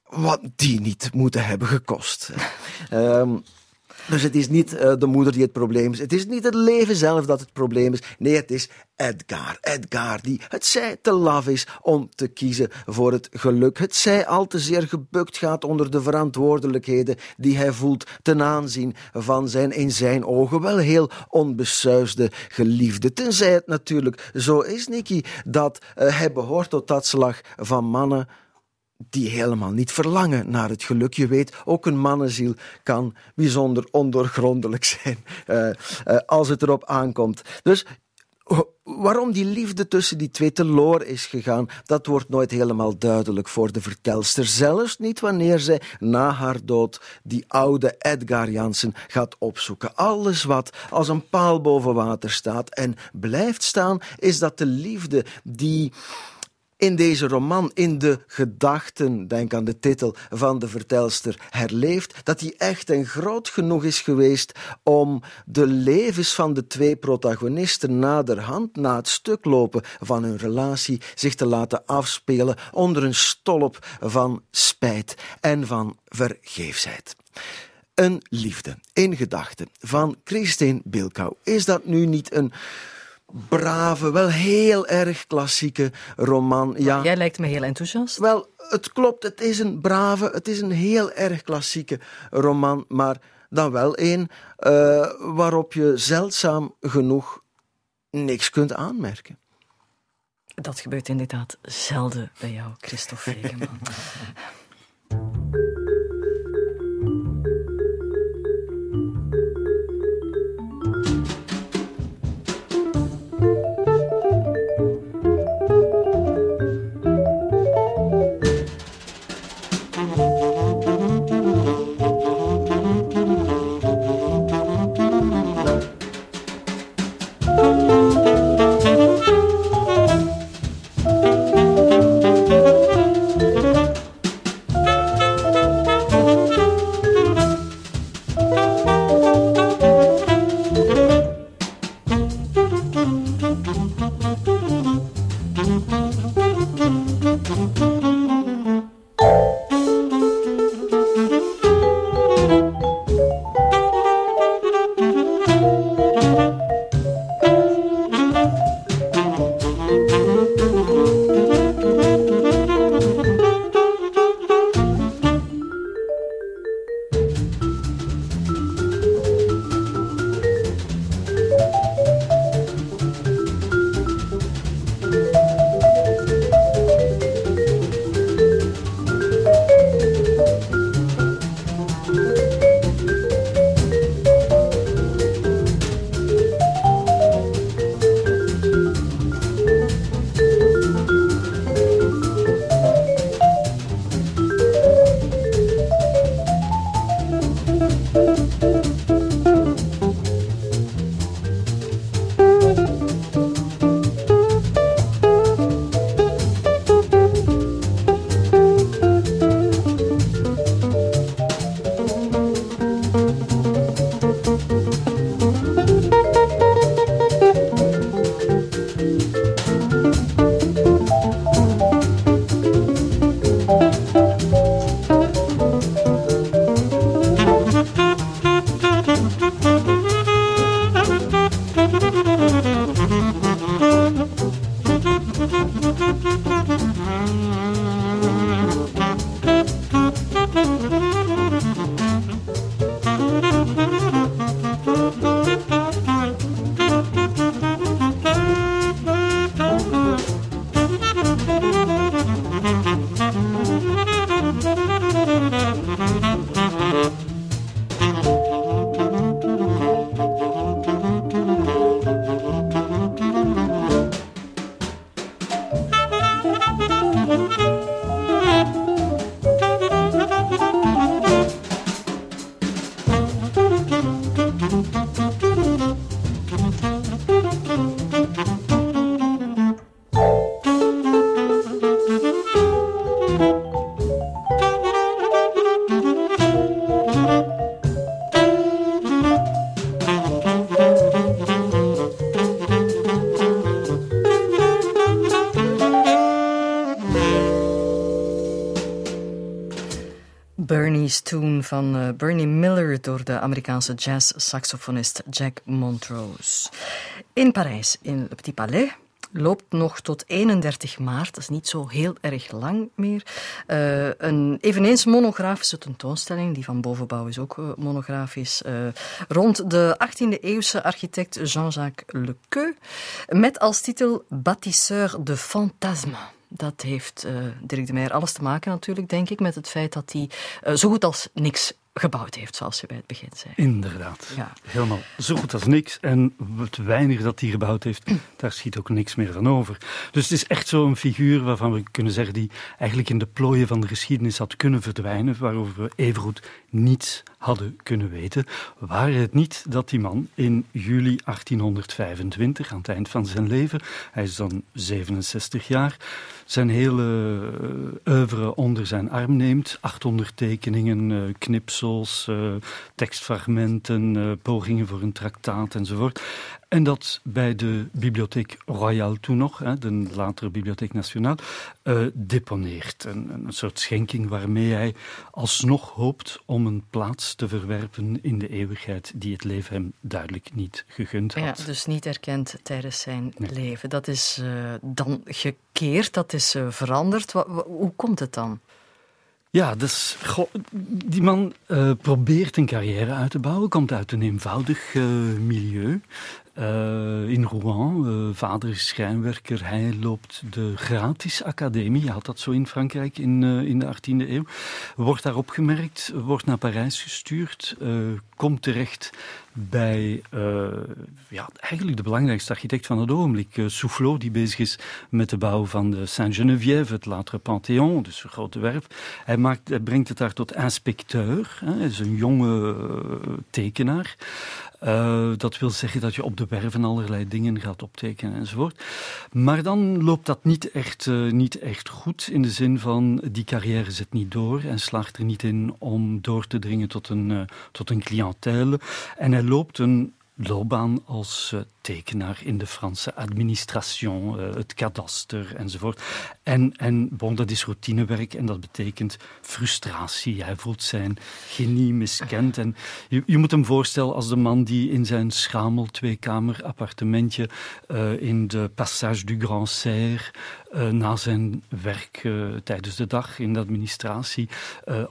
wat die niet moeten hebben gekost. um, Dus het is niet uh, de moeder die het probleem is. Het is niet het leven zelf dat het probleem is. Nee, het is Edgar. Edgar die het zij te laf is om te kiezen voor het geluk. Het zij al te zeer gebukt gaat onder de verantwoordelijkheden die hij voelt ten aanzien van zijn in zijn ogen wel heel onbesuisde geliefde. Tenzij het natuurlijk zo is, Nicky, dat uh, hij behoort tot dat slag van mannen die helemaal niet verlangen naar het geluk. Je weet, ook een mannenziel kan bijzonder ondoorgrondelijk zijn uh, uh, als het erop aankomt. Dus waarom die liefde tussen die twee teloor is gegaan, dat wordt nooit helemaal duidelijk voor de vertelster. Zelfs niet wanneer zij na haar dood die oude Edgar Jansen gaat opzoeken. Alles wat als een paal boven water staat en blijft staan, is dat de liefde die in deze roman, in de gedachten, denk aan de titel van de vertelster, herleeft, dat hij echt en groot genoeg is geweest om de levens van de twee protagonisten naderhand, na het stuk lopen van hun relatie, zich te laten afspelen onder een stolp van spijt en van vergeefsheid. Een liefde in gedachten van Christine Bilkau. Is dat nu niet een brave, wel heel erg klassieke roman. Ja. Jij lijkt me heel enthousiast. Wel, het klopt. Het is een brave, het is een heel erg klassieke roman, maar dan wel een uh, waarop je zeldzaam genoeg niks kunt aanmerken. Dat gebeurt inderdaad zelden bij jou, Christophe Van uh, Bernie Miller door de Amerikaanse jazz-saxofonist Jack Montrose. In Parijs, in Le Petit Palais, loopt nog tot 31 maart, dat is niet zo heel erg lang meer, uh, een eveneens monografische tentoonstelling, die van bovenbouw is ook uh, monografisch, rond de 18e eeuwse architect Jean-Jacques Lequeux, met als titel Bâtisseur de fantasmes. Dat heeft uh, Dirk de Meijer alles te maken natuurlijk, denk ik, met het feit dat hij uh, zo goed als niks gebouwd heeft, zoals je bij het begin zei. Inderdaad. Ja. Helemaal zo goed als niks. En het weinig dat hij gebouwd heeft, daar schiet ook niks meer van over. Dus het is echt zo'n figuur waarvan we kunnen zeggen die eigenlijk in de plooien van de geschiedenis had kunnen verdwijnen, waarover we evengoed niets hadden kunnen weten, waar het niet dat die man in juli 1825, aan het eind van zijn leven, hij is dan 67 jaar, zijn hele oeuvre onder zijn arm neemt. 800 tekeningen, uh, knipsels, uh, tekstfragmenten, pogingen voor een traktaat enzovoort. En dat bij de Bibliotheek Royale toen nog, hè, de latere Bibliotheek Nationale, uh, deponeert. Een, een soort schenking waarmee hij alsnog hoopt om een plaats te verwerven in de eeuwigheid die het leven hem duidelijk niet gegund had. Ja, dus niet erkend tijdens zijn nee. leven. Dat is uh, dan gekeerd, dat is uh, veranderd. Hoe komt het dan? Ja, dus, die man uh, probeert een carrière uit te bouwen, komt uit een eenvoudig uh, milieu. Uh, in Rouen, vader is schrijnwerker, hij loopt de gratis academie, je had dat zo in Frankrijk in, in de 18e eeuw. Wordt daar opgemerkt, wordt naar Parijs gestuurd, komt terecht bij ja, eigenlijk de belangrijkste architect van het ogenblik, Soufflot, die bezig is met de bouw van de Saint-Geneviève, het latere Panthéon, dus een grote werf. Hij, maakt, hij brengt het daar tot inspecteur, hij is een jonge tekenaar. Dat wil zeggen dat je op de werven allerlei dingen gaat optekenen enzovoort. Maar dan loopt dat niet echt, uh, niet echt goed in de zin van die carrière zet niet door en slaagt er niet in om door te dringen tot een, uh, tot een cliëntele. En hij loopt een loopbaan als uh, tekenaar in de Franse administration, uh, het kadaster enzovoort. En, en bon, dat is routinewerk en dat betekent frustratie. Hij voelt zijn genie miskend. En je, je moet hem voorstellen als de man die in zijn schamel tweekamer appartementje uh, in de Passage du Grand Serre uh, na zijn werk tijdens de dag in de administratie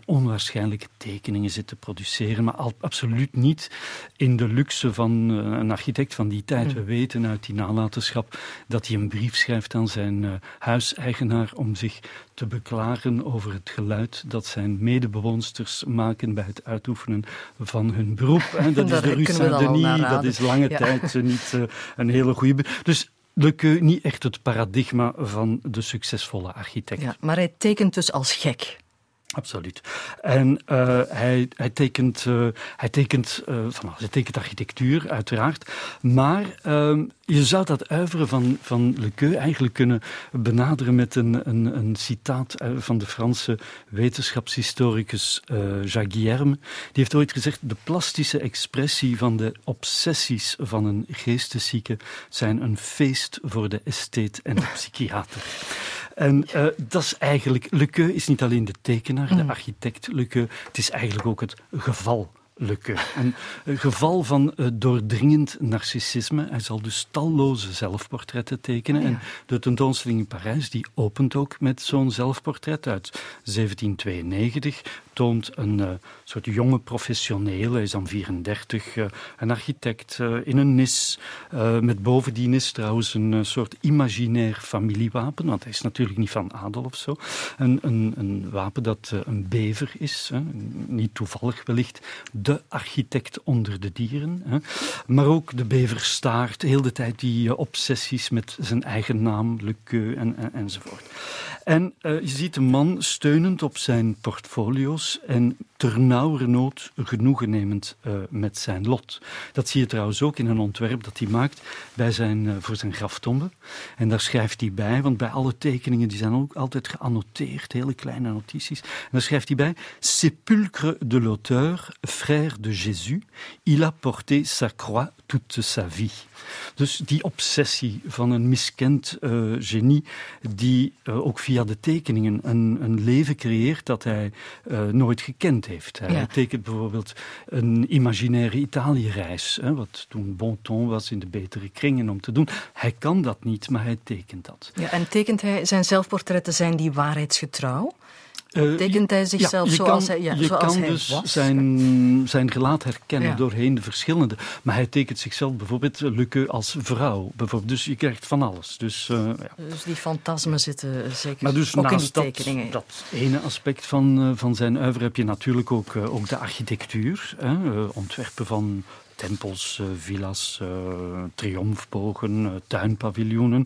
onwaarschijnlijke tekeningen zit te produceren, maar absoluut niet in de luxe van een architect van die tijd. We weten uit die nalatenschap dat hij een brief schrijft aan zijn huiseigenaar om zich te beklagen over het geluid dat zijn medebewonsters maken bij het uitoefenen van hun beroep. En dat is de Rue Saint-Denis, dat is lange ja. tijd niet een hele goede. Dus Lequeux niet echt het paradigma van de succesvolle architect. Ja, maar hij tekent dus als gek. Absoluut. En uh, hij, hij, tekent, uh, hij, tekent, uh, van, hij tekent architectuur, uiteraard. Maar uh, je zou dat uiveren van, van Lequeux eigenlijk kunnen benaderen met een, een, een citaat van de Franse wetenschapshistoricus Jacques Guilherme. Die heeft ooit gezegd: De plastische expressie van de obsessies van een geesteszieke zijn een feest voor de estheet en de psychiater. En uh, dat is eigenlijk, Lequeux is niet alleen de tekenaar, de architect Lequeux, het is eigenlijk ook het geval Lequeux. Een geval van uh, doordringend narcissisme. Hij zal dus talloze zelfportretten tekenen. Oh En de tentoonstelling in Parijs die opent ook met zo'n zelfportret uit 1792 toont een uh, soort jonge professioneel, hij is dan 34, uh, een architect uh, in een nis, met boven die nis trouwens een soort imaginair familiewapen, want hij is natuurlijk niet van adel of zo. Een, een, een wapen dat een bever is, hè, niet toevallig wellicht de architect onder de dieren, hè. maar ook de beverstaart, heel de tijd die obsessies met zijn eigen naam, Le en, en, enzovoort. En je ziet een man steunend op zijn portfolio's en ternauwernood genoegen nemend uh, met zijn lot. Dat zie je trouwens ook in een ontwerp dat hij maakt bij zijn, uh, voor zijn graftombe. En daar schrijft hij bij, want bij alle tekeningen die zijn ook altijd geannoteerd, hele kleine notities. En daar schrijft hij bij: Sépulcre de l'auteur, frère de Jésus, il a porté sa croix toute sa vie. Dus die obsessie van een miskend genie, die ook via de tekeningen een, een leven creëert dat hij uh, nooit gekend heeft. Hij ja. tekent bijvoorbeeld een imaginaire Italië-reis, wat toen bon ton was in de betere kringen om te doen. Hij kan dat niet, maar hij tekent dat. Ja, en tekent hij zijn zelfportretten, zijn die waarheidsgetrouw? Uh, Tekent hij zichzelf ja, zoals kan, hij, ja, je zoals kan hij dus was? Zijn, zijn gelaat herkennen Ja. doorheen de verschillende. Maar hij tekent zichzelf bijvoorbeeld Lukke als vrouw. Bijvoorbeeld. Dus je krijgt van alles. Dus, uh, ja. Dus die fantasmen zitten zeker Maar dus ook in die dat, tekeningen. dat ene aspect van, van zijn oeuvre heb je natuurlijk ook, ook de architectuur. Hè? ontwerpen van tempels, villa's, triomfbogen, tuinpaviljoenen.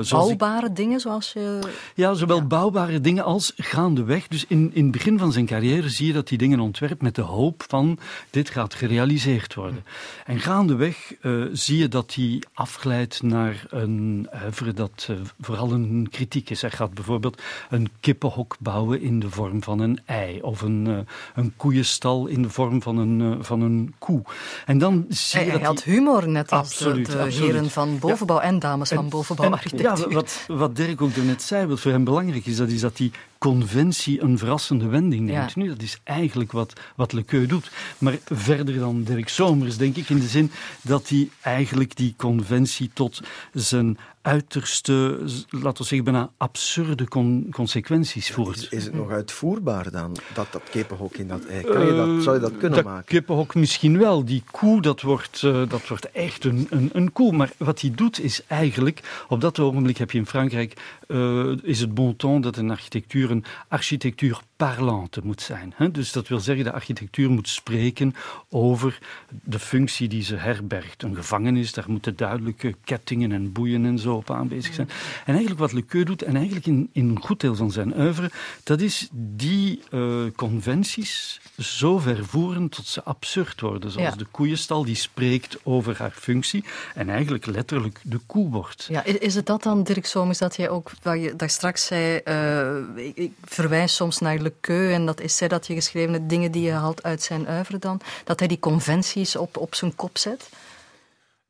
zoals ik- Bouwbare dingen zoals je... ja, zowel bouwbare dingen als gaandeweg. Dus in, in het begin van zijn carrière zie je dat hij dingen ontwerpt met de hoop van dit gaat gerealiseerd worden. En gaandeweg zie je dat hij afglijdt naar een oeuvre dat vooral een kritiek is. Hij gaat bijvoorbeeld een kippenhok bouwen in de vorm van een ei. Of een, een koeienstal in de vorm van een, van een koe. En dan zie Hij, je dat hij had humor, net als Absoluut, de, de absoluut. heren van bovenbouw en dames van En- bovenbouwarchitectuur. en, Ja, wat, wat Dirk ook net zei, wat voor hem belangrijk is, dat is dat die conventie een verrassende wending neemt. Ja. Nu, dat is eigenlijk wat, wat Lequeux doet. Maar verder dan Dirk Somers, denk ik, in de zin dat hij eigenlijk die conventie tot zijn uiterste, laten we zeggen, bijna absurde con- consequenties voert. Is, is het nog uitvoerbaar dan, dat, dat kippenhok in dat ei? Kan je dat, zou je dat kunnen dat maken? kippenhok misschien wel. Die koe, dat wordt, eh, dat wordt echt een, een, een koe. Maar wat hij doet is eigenlijk... Op dat ogenblik heb je in Frankrijk... eh, is het bon ton dat een architectuur een architectuur parlante moet zijn. Hè? Dus dat wil zeggen, de architectuur moet spreken over de functie die ze herbergt. Een gevangenis, daar moeten duidelijke kettingen en boeien en zo op aanwezig zijn. En eigenlijk wat Lequeux doet, en eigenlijk in, in een goed deel van zijn oeuvre, dat is die eh, conventies zo ver voeren tot ze absurd worden. Zoals Ja. de koeienstal, die spreekt over haar functie en eigenlijk letterlijk de koe wordt. Ja, is, is het dat dan, Dirk Somers, dat jij ook, wat je daar straks zei, eh, ik, verwijs soms naar Le Queux en dat essay dat je geschreven hebt, dingen die je haalt uit zijn oeuvre dan, dat hij die conventies op, op zijn kop zet?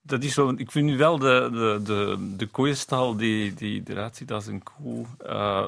Dat is zo, ik vind nu wel de, de, de, de koeienstal die, die eruit ziet als een koe, uh,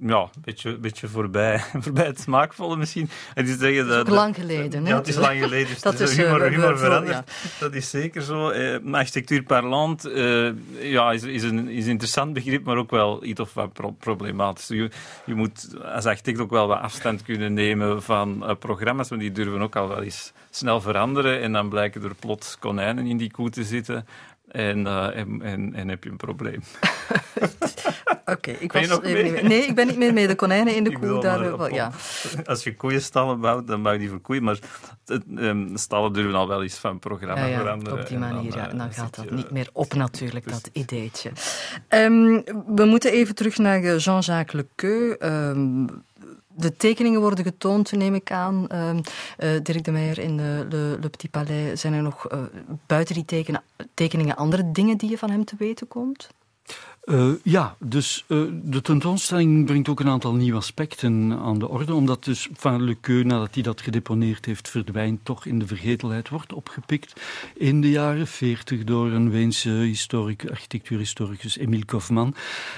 ja, een beetje, beetje voorbij, voorbij het smaakvolle misschien. En die zeggen Dat is lang geleden, hè? Ja, het is lang geleden, dus Dat is, is, humor, eh, humor veranderd. Dat is zeker zo. Eh, architectuur parlant eh, ja, is, is, een, is een interessant begrip, maar ook wel iets of wat pro- problematisch. Je, je moet als architect ook wel wat afstand kunnen nemen van eh, programma's, want die durven ook al wel eens snel veranderen en dan blijken er plots konijnen in die koe te zitten. En, eh, en, en, en heb je een probleem. Oké, ik was even mee? Nee, ik ben niet meer mee. De konijnen in de Ik koe, daar... eh, wel, ja. Als je koeienstallen bouwt, dan bouw je die voor koeien. Maar het, ehm, stallen durven al wel eens van programma Ja, ja, veranderen. op die dan, manier. Ja, eh, dan zit gaat dat je- niet meer op natuurlijk, dat ideetje. Ehm, we moeten even terug naar eh, Jean-Jacques Lequeux. Ehm, de tekeningen worden getoond, neem ik aan. Ehm, eh, Dirk de Meijer in de, Le, Le Petit Palais. Zijn er nog eh, buiten die tekeningen andere dingen die je van hem te weten komt? Uh, ja, dus uh, de tentoonstelling brengt ook een aantal nieuwe aspecten aan de orde, omdat dus Van Le Queux, nadat hij dat gedeponeerd heeft verdwijnt, toch in de vergetelheid wordt opgepikt in de jaren 40 door een Weense historicus, architectuurhistoricus Emile Kaufman.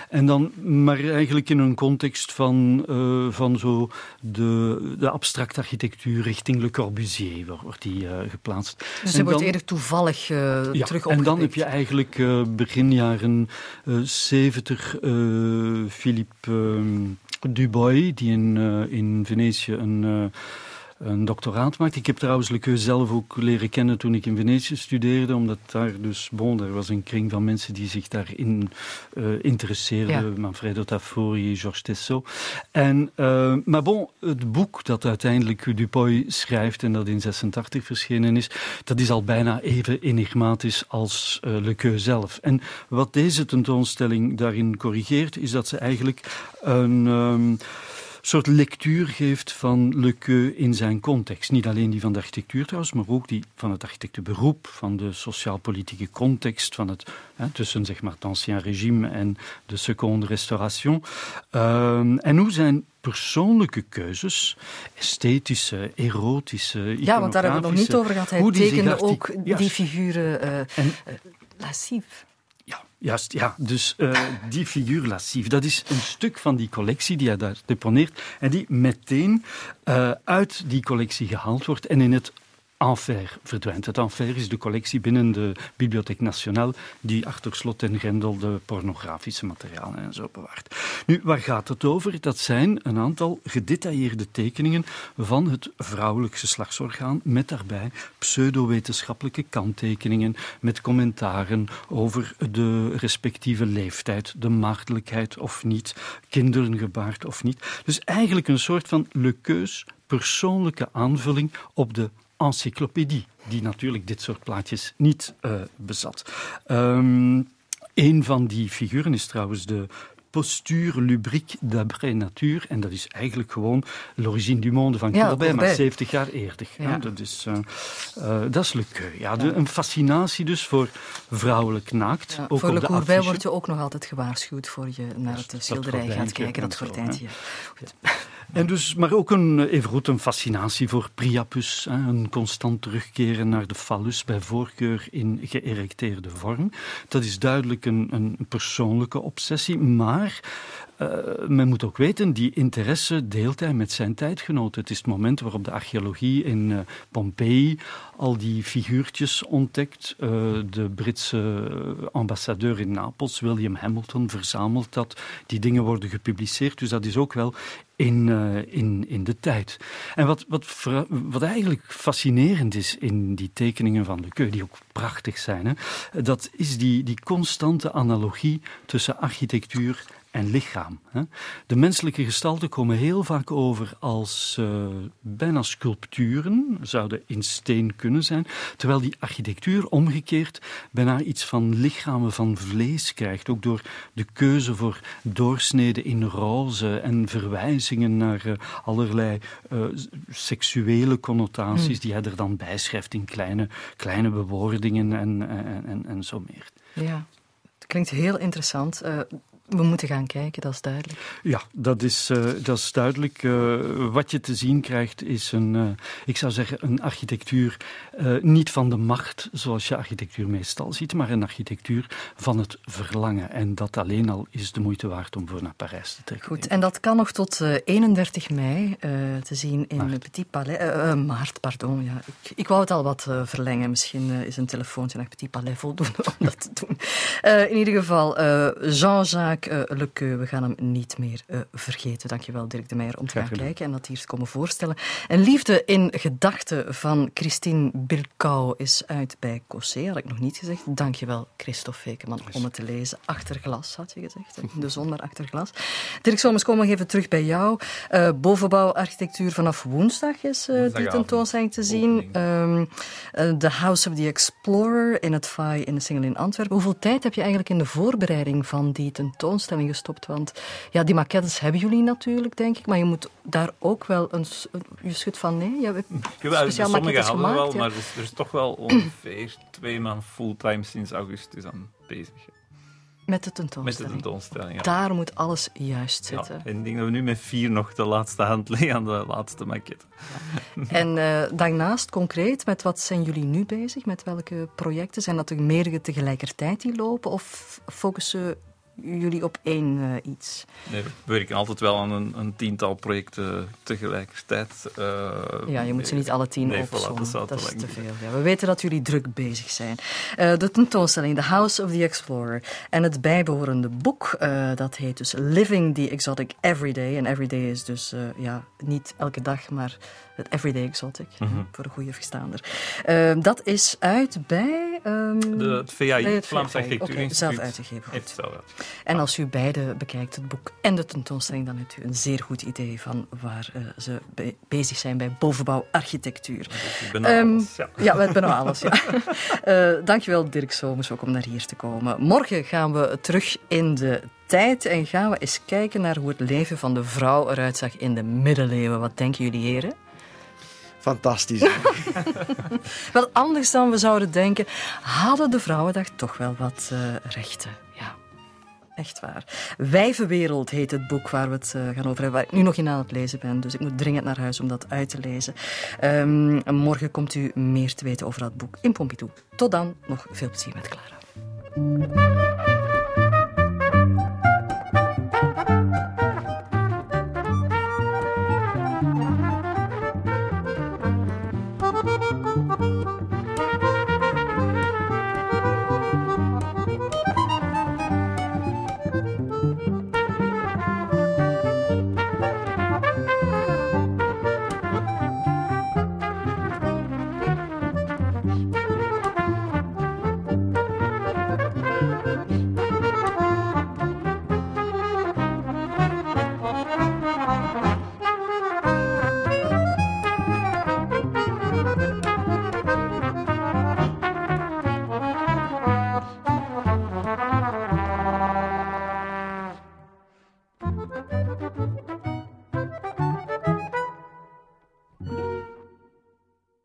En dan maar eigenlijk in een context van, uh, van zo de, de abstracte architectuur richting Le Corbusier wordt die geplaatst. Dus hij wordt eerder toevallig ja, terug opgepikt. En dan heb je eigenlijk begin jaren 70 uh, Philippe uh, Dubois, die in, uh, in Venetië een een doctoraat maakt. Ik heb trouwens Le zelf ook leren kennen toen ik in Venetië studeerde, omdat daar dus, bon, er was een kring van mensen die zich daarin uh, interesseerden. Ja. Manfredo Tafori, Georges Tessot. En, uh, maar bon, het boek dat uiteindelijk Dupuy schrijft en dat in 86 verschenen is, dat is al bijna even enigmatisch als uh, Le zelf. En wat deze tentoonstelling daarin corrigeert, is dat ze eigenlijk een... Um, soort lectuur geeft van Le Queux in zijn context. Niet alleen die van de architectuur trouwens, maar ook die van het architectenberoep, van de sociaal-politieke context, van het, hè, tussen zeg maar, het ancien regime en de seconde restauration. Uh, en hoe zijn persoonlijke keuzes, esthetische, erotische, Ja, want daar hebben we nog niet over gehad. Hij tekende ook die figuren uh, en, uh, lascief. Ja, juist. Ja. Dus uh, die figuur Lassief, dat is een stuk van die collectie die hij daar deponeert en die meteen uh, uit die collectie gehaald wordt en in het Enfer verdwijnt. Het Enfer is de collectie binnen de Bibliotheek Nationale die achter slot en grendel de pornografische materialen en zo bewaart. Nu, waar gaat het over? Dat zijn een aantal gedetailleerde tekeningen van het vrouwelijk geslachtsorgaan met daarbij pseudowetenschappelijke kanttekeningen met commentaren over de respectieve leeftijd, de maagdelijkheid of niet, kinderen gebaard of niet. Dus eigenlijk een soort van lekeus persoonlijke aanvulling op de encyclopedie, die natuurlijk dit soort plaatjes niet uh, bezat. Um, een van die figuren is trouwens de Posture lubrique d'après nature. En dat is eigenlijk gewoon L'origine du monde van Courbet, ja, maar 70 jaar eerder. Ja. Dat, is, uh, uh, dat is Le Queux. Ja, de, een fascinatie dus voor vrouwelijk naakt. Ja, ook voor Le Courbet word je ook nog altijd gewaarschuwd voor je naar het schilderij gaat kijken, dat gordijntje. En dus, maar ook een, evengoed een fascinatie voor Priapus. Hè, een constant terugkeren naar de phallus, bij voorkeur in geërecteerde vorm. Dat is duidelijk een, een persoonlijke obsessie, maar uh, men moet ook weten, die interesse deelt hij met zijn tijdgenoten. Het is het moment waarop de archeologie in uh, al die figuurtjes ontdekt. Uh, de Britse ambassadeur in Napels, William Hamilton, verzamelt dat. Die dingen worden gepubliceerd, dus dat is ook wel in, in, in de tijd. En wat, wat, wat eigenlijk fascinerend is in die tekeningen van de Keu, die ook prachtig zijn, hè, dat is die, die constante analogie tussen architectuur en lichaam. De menselijke gestalten komen heel vaak over als uh, bijna sculpturen, zouden in steen kunnen zijn, terwijl die architectuur omgekeerd bijna iets van lichamen van vlees krijgt, ook door de keuze voor doorsneden in roze en verwijzingen naar uh, allerlei uh, seksuele connotaties mm. die hij er dan bijschrijft in kleine, kleine bewoordingen en, en, en, en zo meer. Ja. Het klinkt heel interessant. Uh, we moeten gaan kijken, dat is duidelijk. Ja, dat is, uh, dat is duidelijk. Uh, wat je te zien krijgt is een, uh, ik zou zeggen, een architectuur niet van de macht, zoals je architectuur meestal ziet, maar een architectuur van het verlangen. En dat alleen al is de moeite waard om voor naar Parijs te trekken. Goed, en dat kan nog tot 31 mei te zien in Maart. Petit Palais. maart, pardon. Ja. Ik, ik wou het al wat verlengen. Misschien is een telefoontje naar Petit Palais voldoende om dat te doen. in ieder geval, Jean-Jacques uh, We gaan hem niet meer uh, vergeten. Dankjewel Dirk de Meijer om te gaan kijken en dat hier te komen voorstellen. En Liefde in Gedachten van Christine Bilkau is uit bij Cossé, had ik nog niet gezegd. Dankjewel Christophe Fekeman om het te lezen. Achter glas, had je gezegd. De zon, maar achter glas. Dirk Somers, kom nog even terug bij jou. Uh, bovenbouwarchitectuur vanaf woensdag is uh, die tentoonstelling te zien. Um, the House of the Explorer in het FAI in de Singel in Antwerpen. Hoeveel tijd heb je eigenlijk in de voorbereiding van die tentoonstelling tentoonstelling gestopt. Want ja, die maquettes hebben jullie natuurlijk, denk ik. Maar je moet daar ook wel een... Je schudt van nee, je hebt speciaal gemaakt, wel, maar er is, toch wel ongeveer twee maanden fulltime sinds augustus aan bezig. Met de met de tentoonstelling. tentoonstelling. Ja. Daar moet alles juist Ja, zitten. en ik denk dat we nu met vier nog de laatste hand leggen aan de laatste maquette. En eh, daarnaast, concreet, met wat zijn jullie nu bezig? Met welke projecten? Zijn dat er meerdere tegelijkertijd die lopen? Of focussen jullie op één eh, iets? Nee, we werken altijd wel aan een, een tiental projecten tegelijkertijd. eh, Ja, je moet ze niet alle tien nee, voilà, opzommen. dat te is te veel. Ja, we weten dat jullie druk bezig zijn. Eh, de tentoonstelling The House of the Explorer en het bijbehorende boek, dat heet dus Living the Exotic Everyday. En everyday is dus ja, niet elke dag, maar het Everyday Exotic, Mhm. voor de goede verstaander. Eh, dat is uit bij... ehm, De, het VAI, bij het Vlaams. Architectuur Instituut, zelf uitgegeven. goed. heeft het zelf uit. En als u beide bekijkt, het boek en de tentoonstelling, dan hebt u een zeer goed idee van waar eh, ze be- bezig zijn bij bovenbouwarchitectuur. Ik ben Ehm, alles, ja. Ja, we hebben nog alles. Ja. Eh, dankjewel Dirk Somers ook om naar hier te komen. Morgen gaan we terug in de tijd en gaan we eens kijken naar hoe het leven van de vrouw eruit zag in de middeleeuwen. Wat denken jullie heren? Fantastisch. Wel anders dan we zouden denken, hadden de Vrouwendag toch wel wat eh, rechten. Ja, echt waar. Wijvenwereld heet het boek waar we het eh, gaan over hebben, waar ik nu nog in aan het lezen ben. Dus ik moet dringend naar huis om dat uit te lezen. Ehm, morgen komt u meer te weten over dat boek in Pompidou. Tot dan, nog veel plezier met Clara.